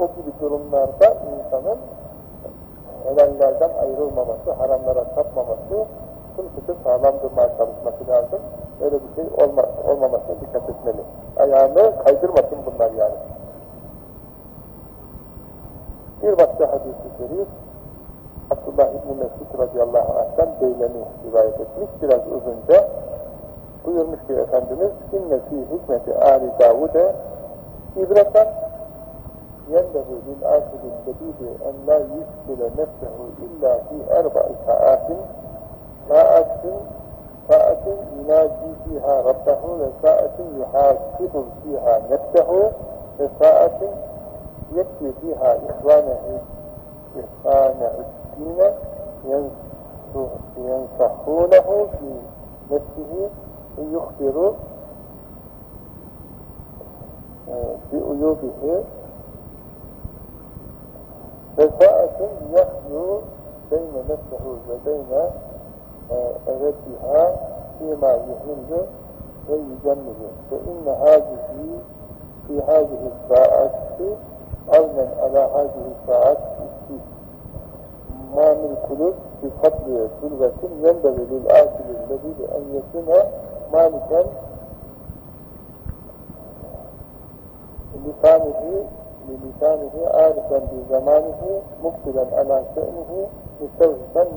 o gibi durumlarda insanın helallerden ayrılmaması, haramlara sapmaması, sımsıkı sağlam durmaya çalışması lazım. Öyle bir şey olma, olmamasına dikkat etmeli. Ayağını kaydırmasın bunlar yani. Bir başka hadis-i şerif, Abdullah İbni Mesud radıyallahu anh'tan Beylemi rivayet etmiş, biraz uzunca. Buyurmuş ki Efendimiz, İnne fî hikmeti âli Davud'e ibreten yenbehu lil âkidin lebîdi en la yüskile nefsehu illa fî erba'i sa'atin sa'atin sa'atin yunaci fiha rabbehu ve sa'atin yuhasibu fiha nefsehu ve sa'atin yekfi fiha ihvanehu ihvanehu dine yensahunehu fi nefsihi yuhbiru bi uyubihi Vefa'atun yahlu ee, evetliha fîmâ yuhindu ve yücennidu ve inne hâzihi fî hâzihi sâ'atı azmen alâ hâzihi sâ'at istihdâ mamil kulub bi fadliye sulvetin yenbevi lil akilin lezîdi en yesine maliken lisanihi lisanihi arifen bi zamanihi mukbilen ala şe'nihi müstevhisen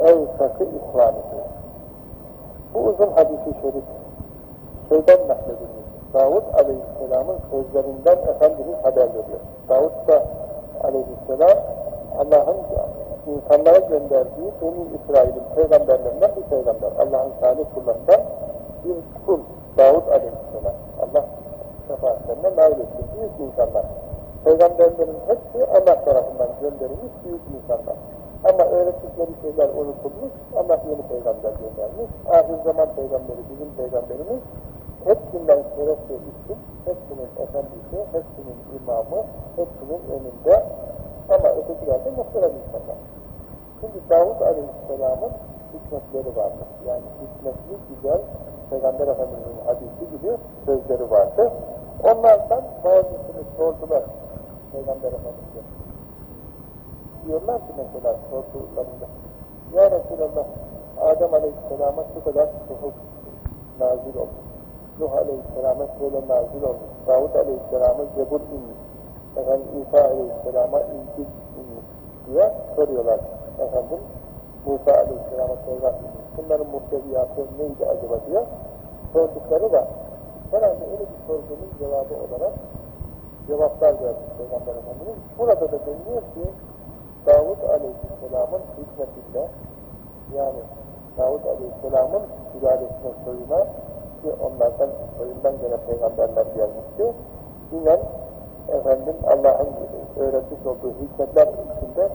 evsatı İslam'ıdır. Bu uzun hadisi şerif şeyden bahsedilmiş. Davud Aleyhisselam'ın sözlerinden Efendimiz haber veriyor. Davud da Aleyhisselam Allah'ın insanlara gönderdiği Beni İsrail'in peygamberlerinden bir peygamber. Allah'ın salih kullarından bir kul. Davud Aleyhisselam. Allah şefaatlerine nail etsin. Büyük insanlar. Peygamberlerin hepsi Allah tarafından gönderilmiş büyük insanlar. Ama öğrettikleri şeyler unutulmuş, Allah yeni peygamber göndermiş. Ahir zaman peygamberi, bizim peygamberimiz hepsinden şeref ve üstün, hepsinin efendisi, hepsinin imamı, hepsinin önünde ama ötekiler de muhterem insanlar. Şimdi Davud Aleyhisselam'ın hikmetleri vardır. Yani hikmetli, güzel, Peygamber Efendimiz'in hadisi gibi sözleri vardı. Onlardan bazısını sordular Peygamber Efendimiz'e. Diyorlar ki mesela sorduklarında Ya Resulallah Adem Aleyhisselam'a şu kadar suhuf nazil olmuş. Nuh Aleyhisselam'a şöyle nazil olmuş. Davud Aleyhisselam'a Zebur inmiş. Efendim İsa Aleyhisselam'a İncil inmiş diye soruyorlar. Efendim Musa Aleyhisselam'a Tevrat inmiş. Bunların muhteviyatı neydi acaba diye sordukları var. Herhalde öyle bir sorunun cevabı olarak cevaplar verdi Peygamber Efendimiz. Burada da deniliyor ki Davud Aleyhisselam'ın hikmetinde yani Davud Aleyhisselam'ın sülalesine soyuna ki onlardan soyundan gene peygamberler gelmişti. Yine efendim Allah'ın öğretmiş olduğu hikmetler içinde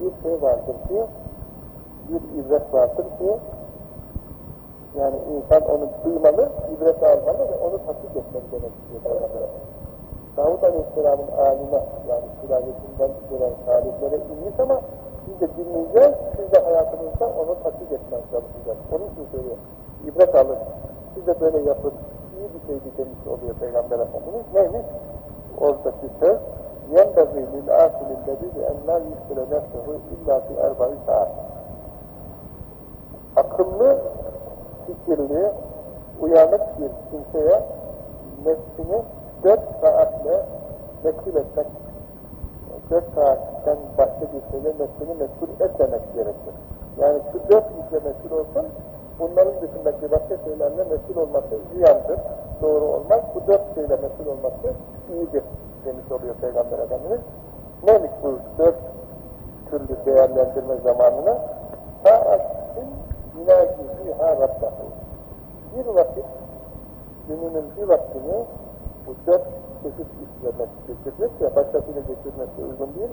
bir şey vardır ki bir ibret vardır ki yani insan onu duymalı, ibret almalı ve onu tatbik etmeli demek istiyor Davud Aleyhisselam'ın aline yani sülalesinden gelen talihlere inmiş ama biz de dinleyeceğiz, siz de hayatınızda onu tatbik etmeye çalışacağız. Onun için söylüyor, ibret alın, siz de böyle yapın, iyi bir şey demiş oluyor Peygamber Efendimiz. Neymiş? Oradaki söz, يَنْبَغِي لِلْآخِلِ الَّذِي اَنْلَا يُسْتِرَ نَفْسَهُ اِلَّا فِي اَرْبَعِ سَاعَةٍ Akıllı fikirli, uyanık bir kimseye nefsini dört saatle meşgul etmek, dört saatten başka bir şeyle nefsini meşgul etmemek gerekir. Yani şu dört işle meşgul olsun, bunların dışındaki başka şeylerle meşgul olması ziyandır, doğru olmaz. Bu dört şeyle meşgul olması iyidir demiş oluyor Peygamber Efendimiz. Neymiş bu dört türlü değerlendirme zamanına? Saatin yinaci fiha rabbahu. Bir vakit, gününün bir vaktini bu dört çeşit işlerine geçirecek ya, başkasıyla geçirmesi uygun değil.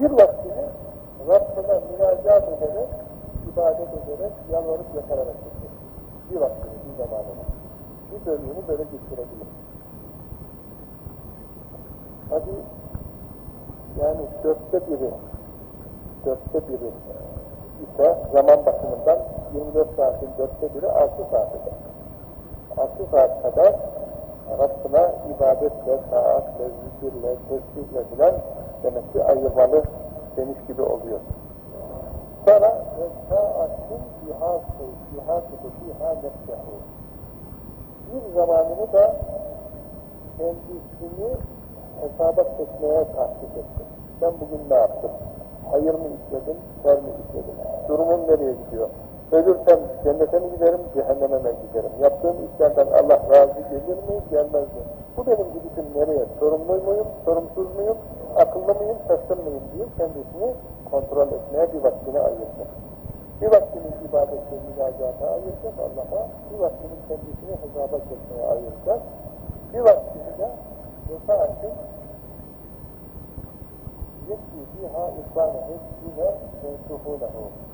Bir vaktini Rabbine müracaat ederek, ibadet ederek, yalvarıp yakararak geçirir. Bir vaktini, bir zamanını. Bir bölümünü böyle geçirebilir. Hadi, yani dörtte biri, dörtte biri ise zaman bakımından 24 saatin dörtte biri 6 saat eder. 6 saat kadar Rabbına ibadetle, saatle, zikirle, tesbihle filan demek ki ayırmalı demiş gibi oluyor. Sonra ihası, ihasıdı fiha nefsehu. Bir zamanını da kendisini hesaba çekmeye tahsis etti. Ben bugün ne yaptım? Hayır mı işledim, şer mi işledim? Durumum nereye gidiyor? Ölürsem cennete mi giderim, cehenneme mi giderim? Yaptığım işlerden Allah razı gelir mi, gelmez mi? Bu benim gidişim nereye? Sorumlu muyum, sorumsuz muyum, akıllı mıyım, şaşkın mıyım diye kendisini kontrol etmeye bir vaktini ayıracak. Bir vaktini ibadete, münacata ayıracak Allah'a, bir vaktini kendisini hesaba çekmeye ayıracak. Bir vaktini de vefaatin yekki fiha ikbanehu yine mensuhunehu.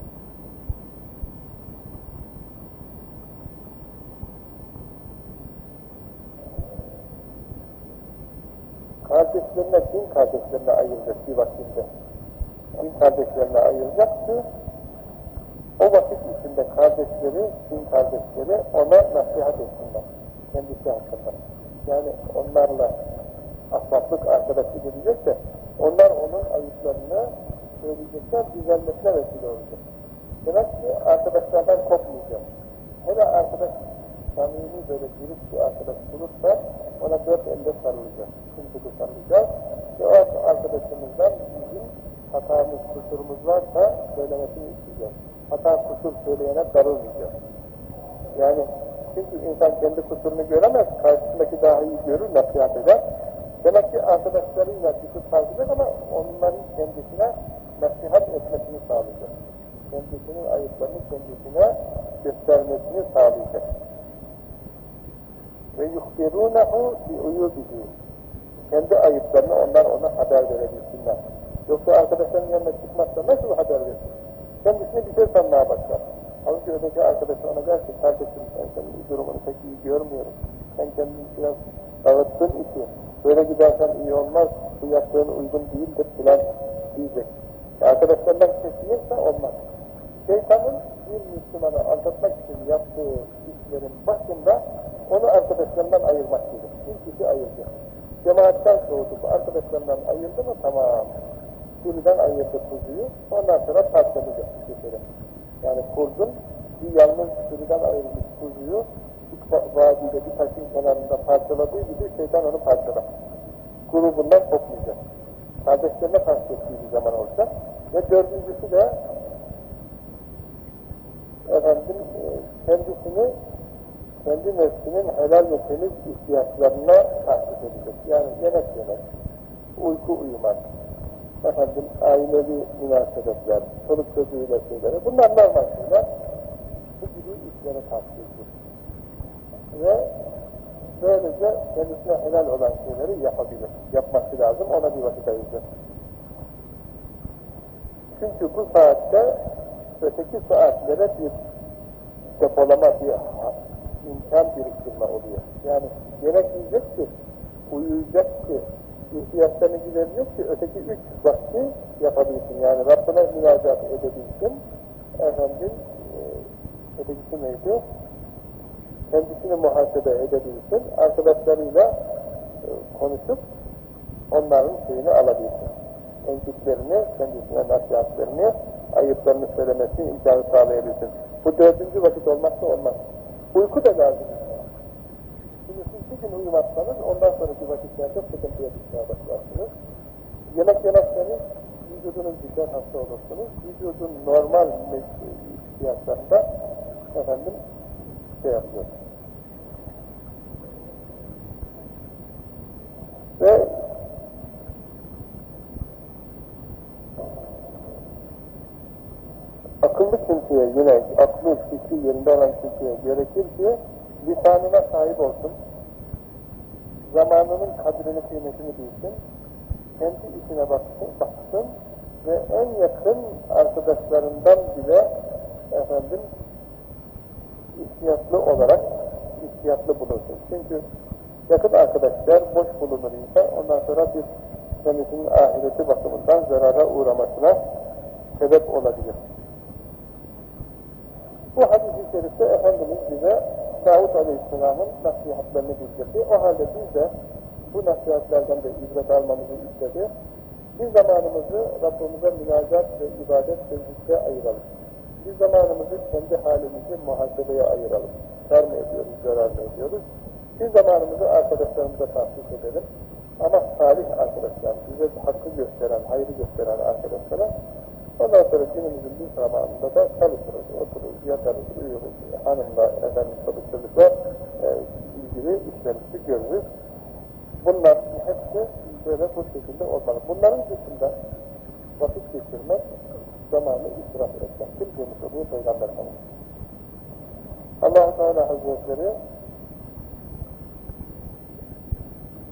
Kardeşlerine, din kardeşlerine ayıracak bir vaktinde. Din kardeşlerine ayıracaktı. O vakit içinde kardeşleri, din kardeşleri ona nasihat etsinler. Kendisi hakkında. Yani onlarla ahbaplık arkadaşlık edecek de onlar onun ayıplarını söyleyecekler, düzelmesine vesile olacak. Demek ki arkadaşlardan kopmayacak. Hele arkadaş samimi böyle dürüst bir arkadaş bulursa ona dört elde sarılacak. Sımsıkı sarılacak. Ve o arkadaşımızdan bizim hatamız, kusurumuz varsa söylemesini isteyeceğiz. Hata kusur söyleyene darılmayacak. Yani çünkü insan kendi kusurunu göremez, karşısındaki daha iyi görür, nasihat eder. Demek ki arkadaşlarıyla kusur tartacak ama onların kendisine nasihat etmesini sağlayacak. Kendisinin ayıplarını kendisine göstermesini sağlayacak. Ve yuhbirunehu bi uyubihi. Kendi ayıplarını onlar ona haber verebilsinler. Yoksa arkadaşların yanına çıkmazsa nasıl haber verir? Kendisine bir şey sanmaya başlar. Halbuki öteki arkadaşı ona der ki, kardeşim ben senin durumunu pek iyi görmüyorum. Sen kendini biraz dağıttın işi. Böyle gidersen iyi olmaz, bu yaptığın uygun değildir filan diyecek. Arkadaşlarından kesilirse olmaz. Şeytanın bir Müslümanı aldatmak için yaptığı işlerin başında onu arkadaşlarından ayırmak gelir. İlk işi ayıracak. Cemaatten soğudu, arkadaşlarından ayırdı mı tamam. Sürüden ayırdı kuzuyu, ondan sonra parçalayacak bir Yani kurdun bir yalnız sürüden ayrılmış kuzuyu bir vadide bir taşın kenarında parçaladığı gibi şeytan onu parçalar. Grubundan kopmayacak. Kardeşlerine karşı bir zaman olacak. Ve dördüncüsü de efendim e, kendisini kendi nefsinin helal ve temiz ihtiyaçlarına tahsis edecek. Yani yemek yemek, uyku uyumak, efendim ailevi münasebetler, çoluk çocuğuyla şeyleri, bunlar normal şeyler. Bu gibi işlere tahsis edecek. Ve böylece kendisine helal olan şeyleri yapabilir. Yapması lazım, ona bir vakit ayıracak. Çünkü bu saatte öteki saatlere bir depolama, bir imkan biriktirme oluyor. Yani yemek yiyecek ki, uyuyacak ki, ihtiyaçlarını giderecek ki öteki üç vakti yapabilsin. Yani Rabbine müracaat edebilsin. Efendim, e, ötekisi neydi? Kendisini muhasebe edebilsin. Arkadaşlarıyla e, konuşup onların şeyini alabilsin. Enkitlerini, kendisine nasihatlerini, ayıplarını söylemesini imkanı sağlayabilsin. Bu dördüncü vakit olmazsa olmaz. Uyku da lazım. Şimdi siz bir gün uyumazsanız ondan sonraki vakitlerde sıkıntıya düşmeye başlarsınız. Yemek yemezseniz vücudunuz düşer, hasta olursunuz. Vücudun normal ihtiyaçlarında efendim şey yapıyor. Ve akıllı kimseye yine aklı fikri yerinde olan kimseye gerekir ki lisanına sahip olsun, zamanının kadrini kıymetini bilsin, kendi işine baksın, baksın ve en yakın arkadaşlarından bile efendim ihtiyatlı olarak ihtiyatlı bulunsun. Çünkü yakın arkadaşlar boş bulunur insan, ondan sonra bir kendisinin ahireti bakımından zarara uğramasına sebep olabilir. Bu hadis-i şerifte Efendimiz bize Davut Aleyhisselam'ın nasihatlerini bildirdi. O halde biz de bu nasihatlerden de ibret almamızı istedi. Biz zamanımızı Rabbimize münacat ve ibadet ve ayıralım. Biz zamanımızı kendi halimizi muhasebeye ayıralım. Kar mı ediyoruz, zarar mı ediyoruz? Biz zamanımızı arkadaşlarımıza tahsis edelim. Ama salih arkadaşlar, bize hakkı gösteren, hayrı gösteren arkadaşlara Ondan sonra günümüzün bir zamanında da çalışırız, otururuz, yatarız, uyuruz, hanımla, efendim, çocuk çocukla e, ilgili işlerimizi görürüz. Bunlar hepsi böyle bu şekilde olmalı. Bunların dışında vakit geçirmek, zamanı israf etmektir demiş oluyor Peygamber Efendimiz. allah Teala Hazretleri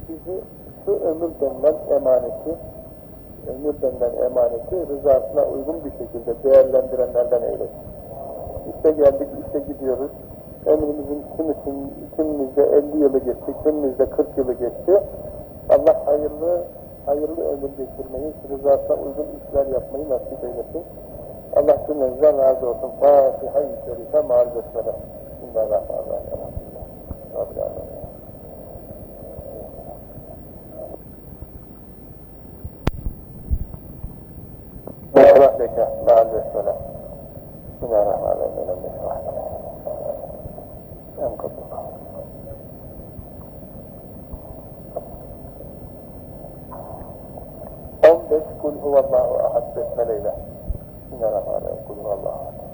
bizi şu ömür denilen emaneti müddenden emaneti rızasına uygun bir şekilde değerlendirenlerden eylesin. İşte geldik, işte gidiyoruz. Ömrümüzün kimisin, kimimizde 50 yılı geçti, kimimizde 40 yılı geçti. Allah hayırlı, hayırlı ömür geçirmeyi, rızasına uygun işler yapmayı nasip eylesin. Allah cümlemizden razı olsun. Fatiha-i Şerife marifetlere. Bismillahirrahmanirrahim. Rabbil Alemin. عبدك بعد الصلاة. بسم الله الرحمن الرحيم. لم رب اشرح لي بس كل هو الله أحد بسم الله الرحمن الرحيم. كل هو الله أحد.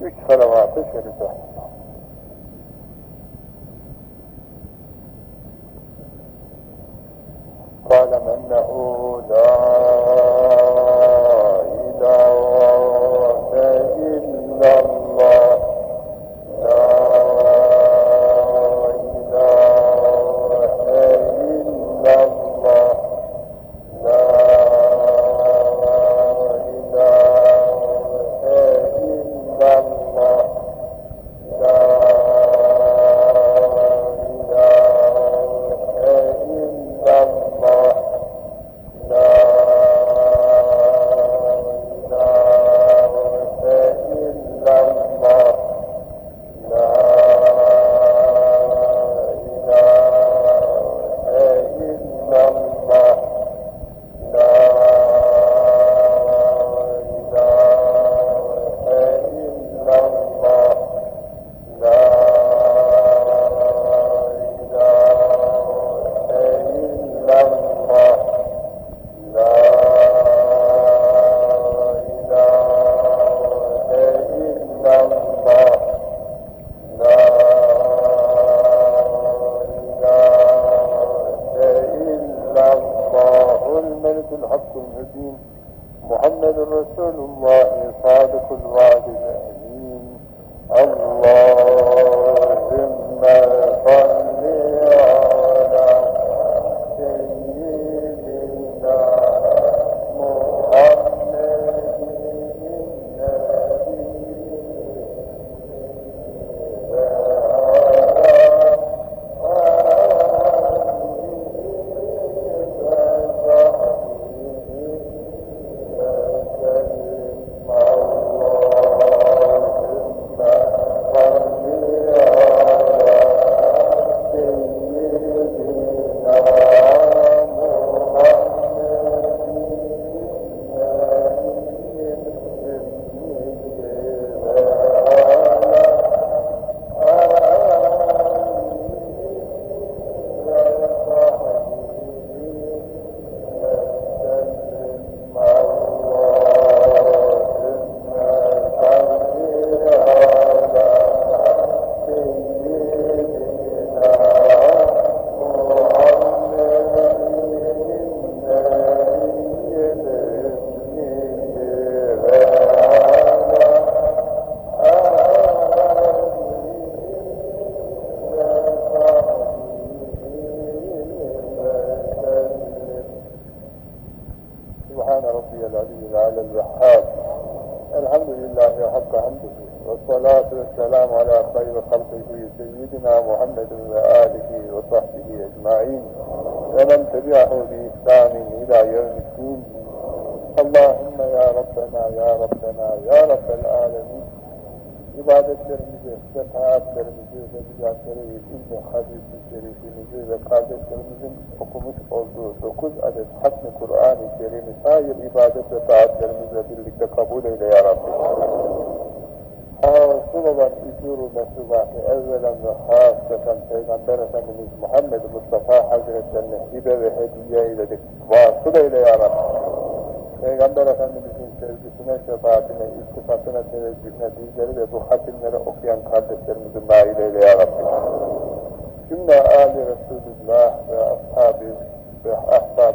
Üç salavat-ı şerife.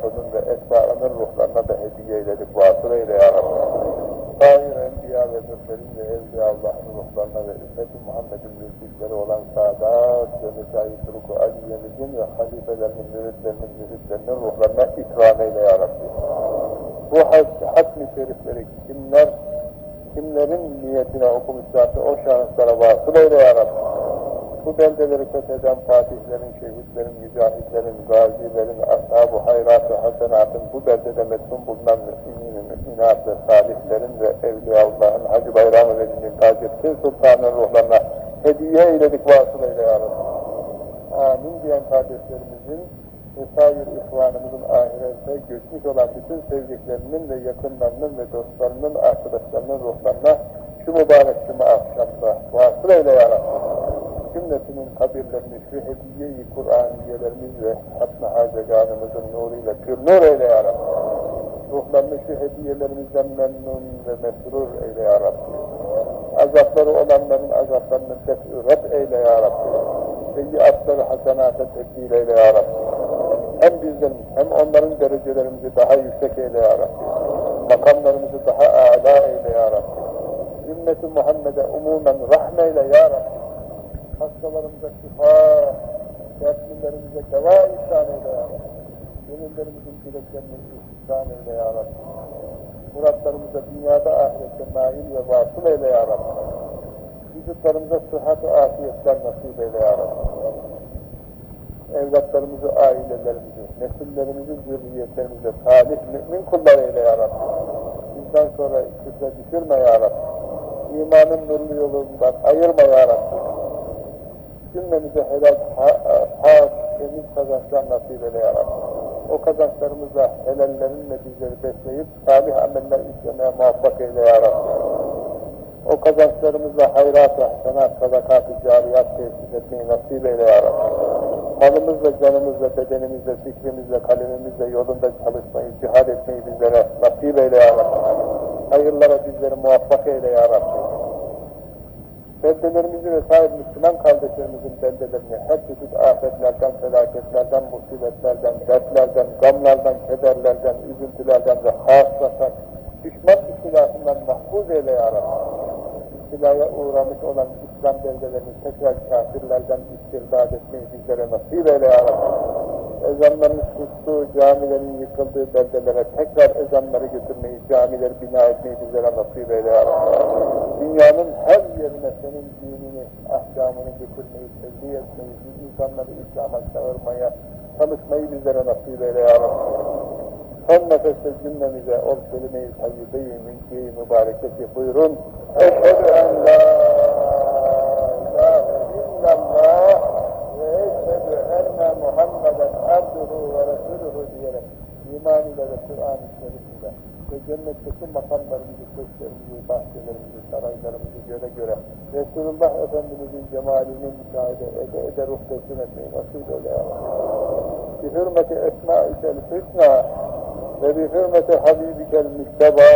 Ahbabının ve etbaının ruhlarına da hediye eyledik. Vasıl eyle ya Rabbi. Sair Enbiya ve Mürselin ve Evliya Allah'ın ruhlarına ve ümmeti Muhammed'in mülkleri olan Sadat ve Mesai Turuku Aliye'mizin ve halifelerinin, müritlerinin, müritlerinin ruhlarına ikram eyle ya Rabbi. Bu hatmi şerifleri kimler, kimlerin niyetine okumuşlarsa o şahıslara vasıl eyle ya Rabbi. Bu beldeleri fetheden fatihlerin, şehitlerin, mücahitlerin, gazilerin, ashab-ı hayrat ve hasenatın bu beldede metnun bulunan müminin, müminat ve salihlerin ve Evliyaullah'ın Hacı Bayram-ı Veli'nin Taceddin Sultan'ın ruhlarına hediye eyledik vasıl eyle ya Rabbi. Amin diyen kardeşlerimizin ve sair ihvanımızın ahirette göçmüş olan bütün sevdiklerinin ve yakınlarının ve dostlarının, arkadaşlarının ruhlarına şu mübarek cuma akşamda vasıl eyle ya Rabbi. Cümlesinin kabirlerini şu hediye-i Kur'aniyelerimiz ve hatma haceganımızın nuruyla pür nur eyle ya Rabbi. Ruhlarını şu hediyelerimizden memnun ve mesrur eyle ya Rabbi. Azapları olanların azaplarını tef'üret eyle ya Rabbi. Seyyiatları hasenata tebdil eyle ya Rabbi. Hem bizden hem onların derecelerimizi daha yüksek eyle ya Rabbi. Makamlarımızı daha âlâ eyle ya Rabbi. Ümmeti Muhammed'e umumen rahmeyle ya Rabbi. Hastalarımıza şifa, dertlilerimize deva ihsan eyle ya Rabbi. Gönüllerimizin dileklerini ihsan eyle ya Rabbi. Muratlarımıza dünyada ahirette nail ve vasıl eyle ya Rabbi. Vücutlarımıza sıhhat ve afiyetler nasip eyle ya Rabbi. Evlatlarımızı, ailelerimizi, nesillerimizi, zürriyetlerimizi salih, mümin kullar eyle ya Rabbi. Bizden sonra küfre düşürme ya Rabbi. İmanın nurlu yolundan ayırma ya Rabbi. Cümlemize helal, hak, temiz kazançlar nasip eyle ya Rabbi. O kazançlarımızla helallerinle bizleri besleyip salih ameller işlemeye muvaffak eyle ya Rabbi. O kazançlarımızla hayrat ve hasenat, sadakat-ı cariyat tesis etmeyi nasip eyle ya Rabbi. Malımızla, canımızla, bedenimizle, fikrimizle, kalemimizle yolunda çalışmayı, cihad etmeyi bizlere nasip eyle ya Rabbi. Hayırlara bizleri muvaffak eyle ya Rabbi. Beldelerimizi ve sair Müslüman kardeşlerimizin beldelerini her çeşit afetlerden, felaketlerden, musibetlerden, dertlerden, gamlardan, kederlerden, üzüntülerden ve hassatan, düşman istilafından mahfuz eyle ya Rabbi. İstilaya uğramış olan İslam beldelerini tekrar kafirlerden istirdad etmeyi bizlere nasip eyle ya Rabbi. Ezanların sustuğu, camilerin yıkıldığı beldelere tekrar ezanları götürmeyi, camileri bina etmeyi bizlere nasip eyle ya. Dünyanın her yerine senin dinini, ahkamını getirmeyi, tebliğ etmeyi, insanları İslam'a çağırmaya, çalışmayı bizlere nasip eyle ya. Son nefeste cümlemize o kelime-i tayyibe-i mülkiye-i mübareketi buyurun. Eşhedü en la abduhu ve resuluhu diyerek iman ile ve Kur'an-ı Şerif'inde ve cennetteki makamlarımızı, köşklerimizi, bahçelerimizi, saraylarımızı göre göre Resulullah Efendimizin cemalini müşahede ede ede ruh teslim etmeyi nasip eyle ya Bi hürmeti esma-i hüsna ve bi hürmeti habibikel müsteba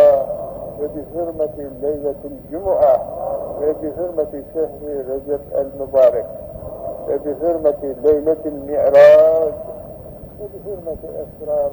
ve bi hürmeti leyletil cumu'a ve bi hürmeti şehri recep el mübarek ve bi hürmeti leyletil mi'raj ve bi hürmeti esrar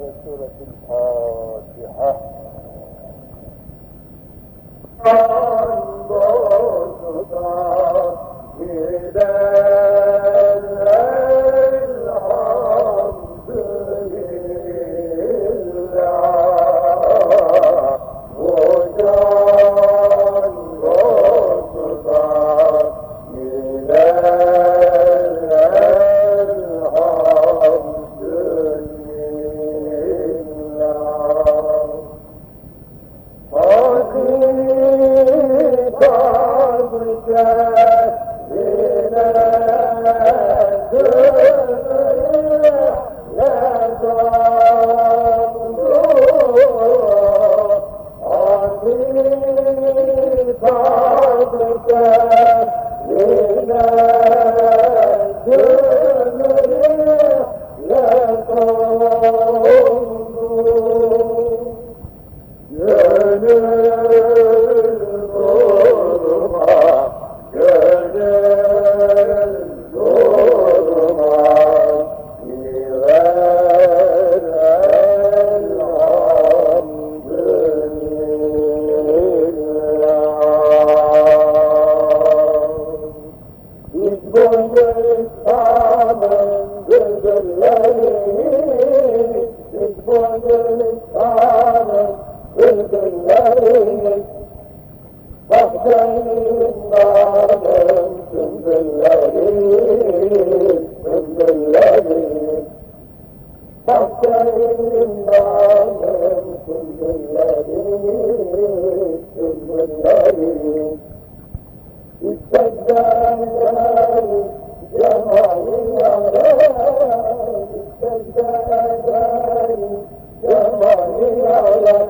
dünyalar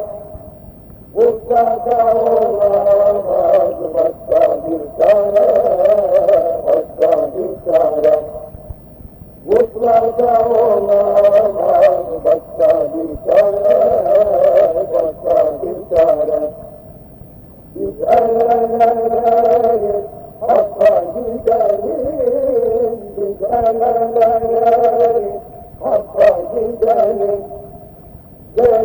Mutlaka olmaz başka bir tane, başka bir tane. Mutlaka olmaz başka bir tane, başka bir tane. Biz eğleniriz, hakka gideriz. Biz eğleniriz, hakka gideriz.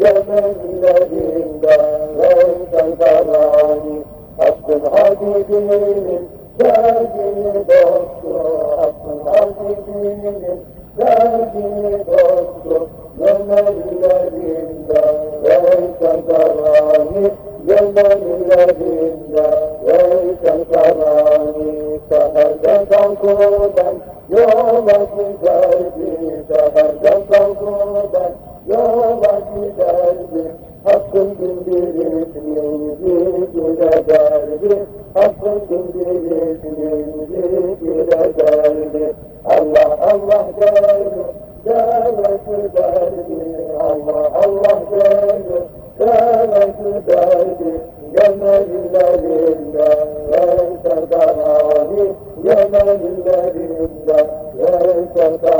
yemenlerinde Revden karani Hakkın habibinin Derdini dostu Hakkın habibinin Derdini dostu Yemenlerinde Revden karani Yemenlerinde Revden karani Seherde kalkudan Yola giderdi Seherde kalkudan yola giderdi. Hakkın dindirisinin zikre derdi. Hakkın dindirisinin zikre derdi. Allah Allah derdi. Devesi derdi. Allah Allah derdi. Devesi ve serdarani Yemenlerinde ve serdarani